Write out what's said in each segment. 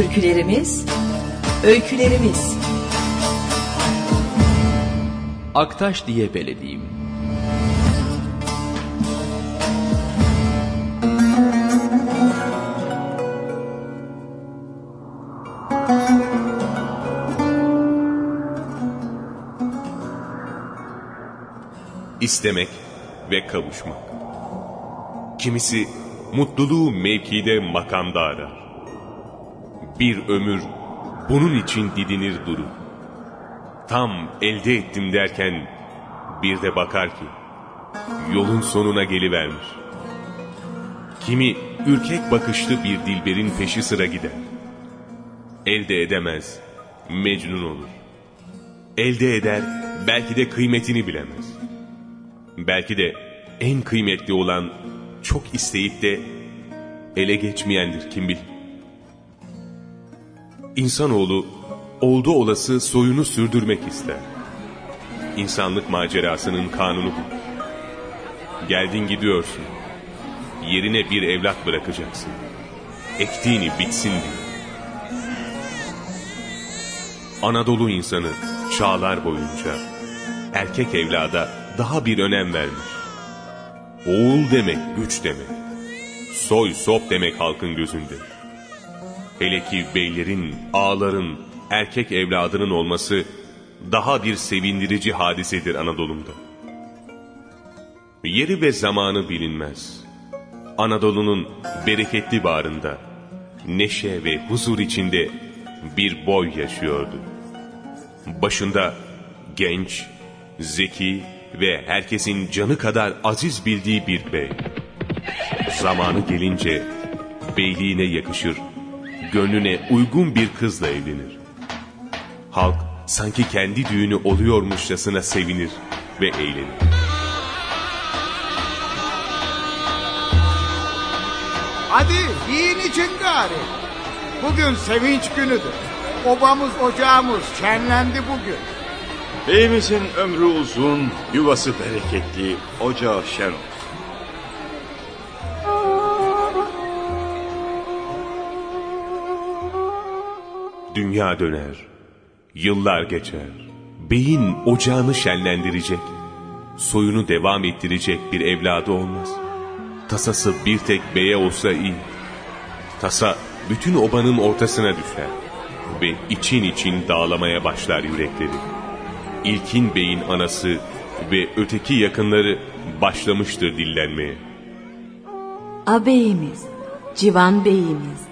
Türkülerimiz, öykülerimiz. Aktaş diye belediyim. İstemek ve kavuşmak. Kimisi mutluluğu mevkide makamda arar. Bir ömür bunun için didinir durur. Tam elde ettim derken bir de bakar ki yolun sonuna gelivermiş. Kimi ürkek bakışlı bir dilberin peşi sıra gider. Elde edemez, mecnun olur. Elde eder, belki de kıymetini bilemez. Belki de en kıymetli olan çok isteyip de ele geçmeyendir kim bilir. İnsanoğlu oldu olası soyunu sürdürmek ister. İnsanlık macerasının kanunu bu. Geldin gidiyorsun. Yerine bir evlat bırakacaksın. Ektiğini bitsin diye. Anadolu insanı çağlar boyunca erkek evlada daha bir önem vermiş. Oğul demek güç demek. Soy sop demek halkın gözünde. Hele ki beylerin, ağların, erkek evladının olması daha bir sevindirici hadisedir Anadolu'mda. Yeri ve zamanı bilinmez. Anadolu'nun bereketli bağrında, neşe ve huzur içinde bir boy yaşıyordu. Başında genç, zeki ve herkesin canı kadar aziz bildiği bir bey. Zamanı gelince beyliğine yakışır, gönlüne uygun bir kızla evlenir. Halk sanki kendi düğünü oluyormuşçasına sevinir ve eğlenir. Hadi yiyin için gari. Bugün sevinç günüdür. Obamız ocağımız şenlendi bugün. Beyimizin ömrü uzun, yuvası bereketli, ocağı şen olsun. Dünya döner, yıllar geçer. Beyin ocağını şenlendirecek, soyunu devam ettirecek bir evladı olmaz. Tasası bir tek beye olsa iyi. Tasa bütün obanın ortasına düşer ve için için dağlamaya başlar yürekleri. İlkin beyin anası ve öteki yakınları başlamıştır dillenmeye. Abeyimiz, civan beyimiz.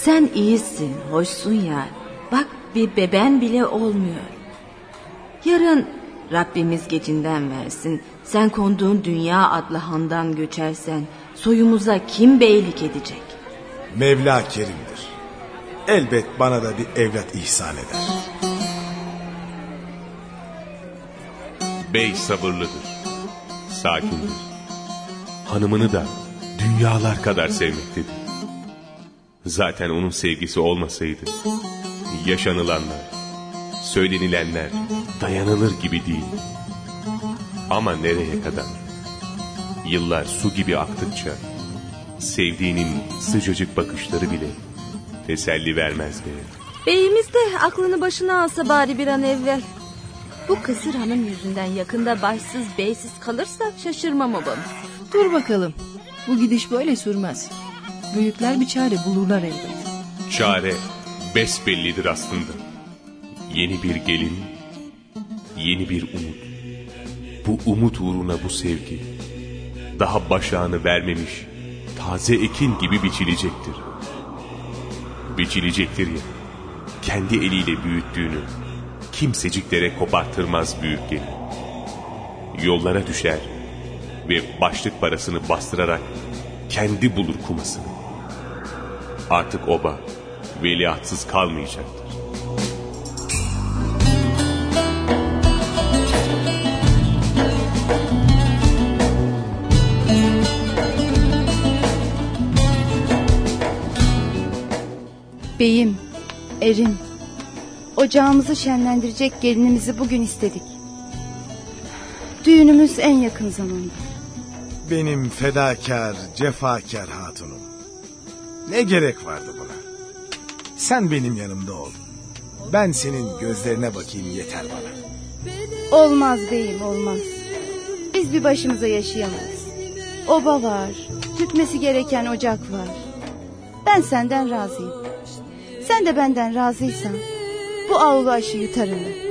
Sen iyisin, hoşsun ya. Bak bir beben bile olmuyor. Yarın Rabbimiz gecinden versin. Sen konduğun dünya adlı handan göçersen soyumuza kim beylik edecek? Mevla kerimdir. Elbet bana da bir evlat ihsan eder. Bey sabırlıdır, sakindir. Hanımını da dünyalar kadar sevmektedir. Zaten onun sevgisi olmasaydı yaşanılanlar, söylenilenler dayanılır gibi değil. Ama nereye kadar? Yıllar su gibi aktıkça sevdiğinin sıcacık bakışları bile teselli vermez be. Beyimiz de aklını başına alsa bari bir an evvel. Bu kısır hanım yüzünden yakında başsız beysiz kalırsak şaşırmam obamız. Dur bakalım. Bu gidiş böyle sürmez. Büyükler bir çare bulurlar elbet. Çare besbellidir aslında. Yeni bir gelin, yeni bir umut. Bu umut uğruna bu sevgi daha başağını vermemiş taze ekin gibi biçilecektir. Biçilecektir ya, kendi eliyle büyüttüğünü kimseciklere kopartırmaz büyük gelin. Yollara düşer ve başlık parasını bastırarak kendi bulur kumasını. Artık oba veliahtsız kalmayacaktır. Beyim, erim, ocağımızı şenlendirecek gelinimizi bugün istedik. Düğünümüz en yakın zamanda. Benim fedakar, cefakar hatunum. Ne gerek vardı buna? Sen benim yanımda ol. Ben senin gözlerine bakayım yeter bana. Olmaz beyim olmaz. Biz bir başımıza yaşayamayız. Oba var. Tütmesi gereken ocak var. Ben senden razıyım. Sen de benden razıysan bu avlu aşı yutarım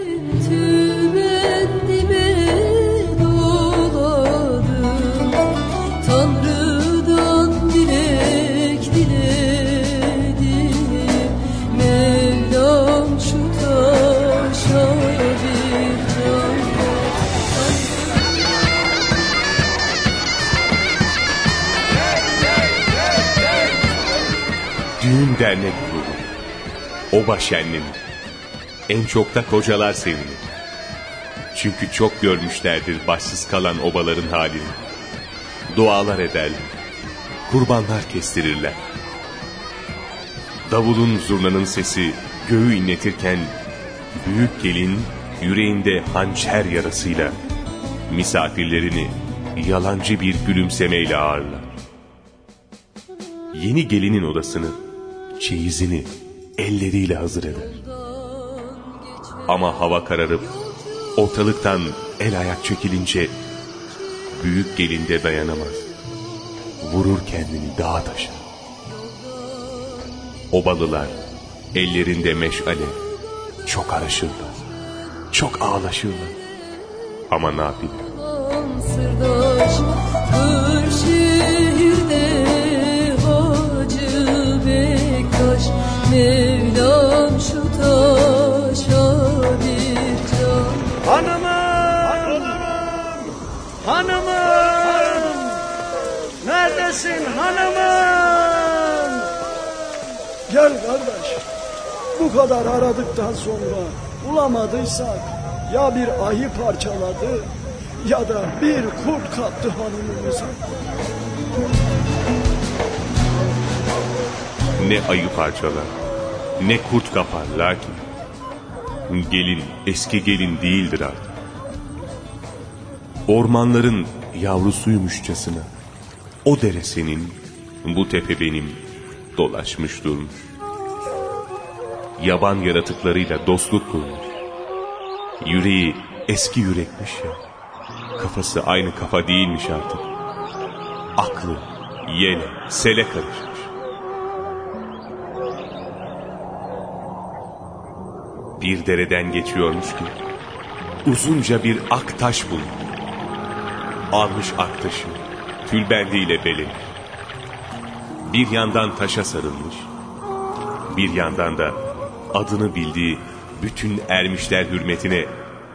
Dernek kurulu. Oba şenliği. En çok da kocalar sevinir. Çünkü çok görmüşlerdir başsız kalan obaların halini. Dualar ederler. Kurbanlar kestirirler. Davulun zurnanın sesi göğü inletirken büyük gelin yüreğinde hançer yarasıyla misafirlerini yalancı bir gülümsemeyle ağırlar. Yeni gelinin odasını, çeyizini elleriyle hazır eder. Ama hava kararıp ortalıktan el ayak çekilince büyük gelin de dayanamaz. Vurur kendini dağa taşa. Obalılar ellerinde meşale çok araşırlar. Çok ağlaşırlar. Ama yapayım? sırdaş Mevlam şu taşa bir can Hanımım! Hanımım! Neredesin hanımım? Gel kardeş. Bu kadar aradıktan sonra bulamadıysak ya bir ayı parçaladı ya da bir kurt kaptı hanımımıza. Ne ayı parçalar, ne kurt kapar lakin gelin eski gelin değildir artık. Ormanların yavrusuymuşçasına o dere senin, bu tepe benim dolaşmış durmuş. Yaban yaratıklarıyla dostluk kurmuş. Yüreği eski yürekmiş ya. Kafası aynı kafa değilmiş artık. Aklı yele, sele karışmış. Bir dereden geçiyormuş ki uzunca bir ak taş bulmuş. Almış ak taşı, tülbendiyle beli. Bir yandan taşa sarılmış, bir yandan da adını bildiği bütün ermişler hürmetine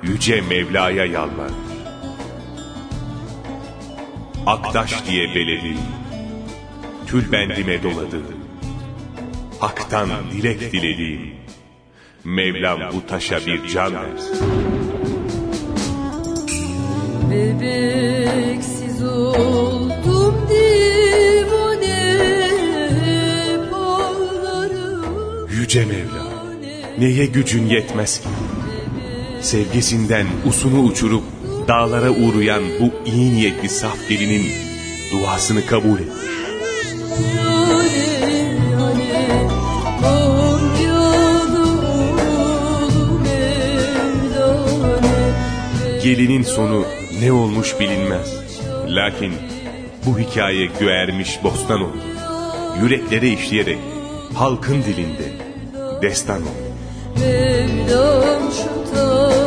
yüce Mevla'ya yalvarmış. Aktaş diye beledim, tülbendime doladım. Hak'tan dilek dilediğim, Mevlam bu taşa bir can versin. Bebeksiz oldum divane Yüce Mevla, neye gücün yetmez ki? Sevgisinden usunu uçurup dağlara uğrayan bu iyi niyetli saf gelinin duasını kabul et. Gelinin sonu ne olmuş bilinmez. Lakin bu hikaye güermiş bostan olur. Yüreklere işleyerek halkın dilinde destan şu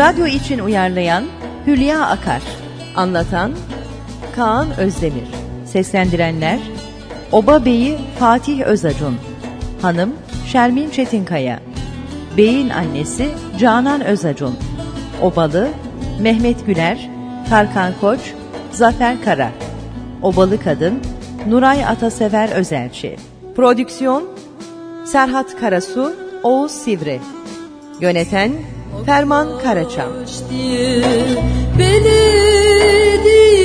Radyo için uyarlayan Hülya Akar Anlatan Kaan Özdemir Seslendirenler Oba Beyi Fatih Özacun Hanım Şermin Çetinkaya Beyin annesi Canan Özacun Obalı Mehmet Güler Tarkan Koç Zafer Kara Obalı Kadın Nuray Atasever Özelçi Prodüksiyon Serhat Karasu Oğuz Sivri Yöneten Ferman Karaçam. Diye beledi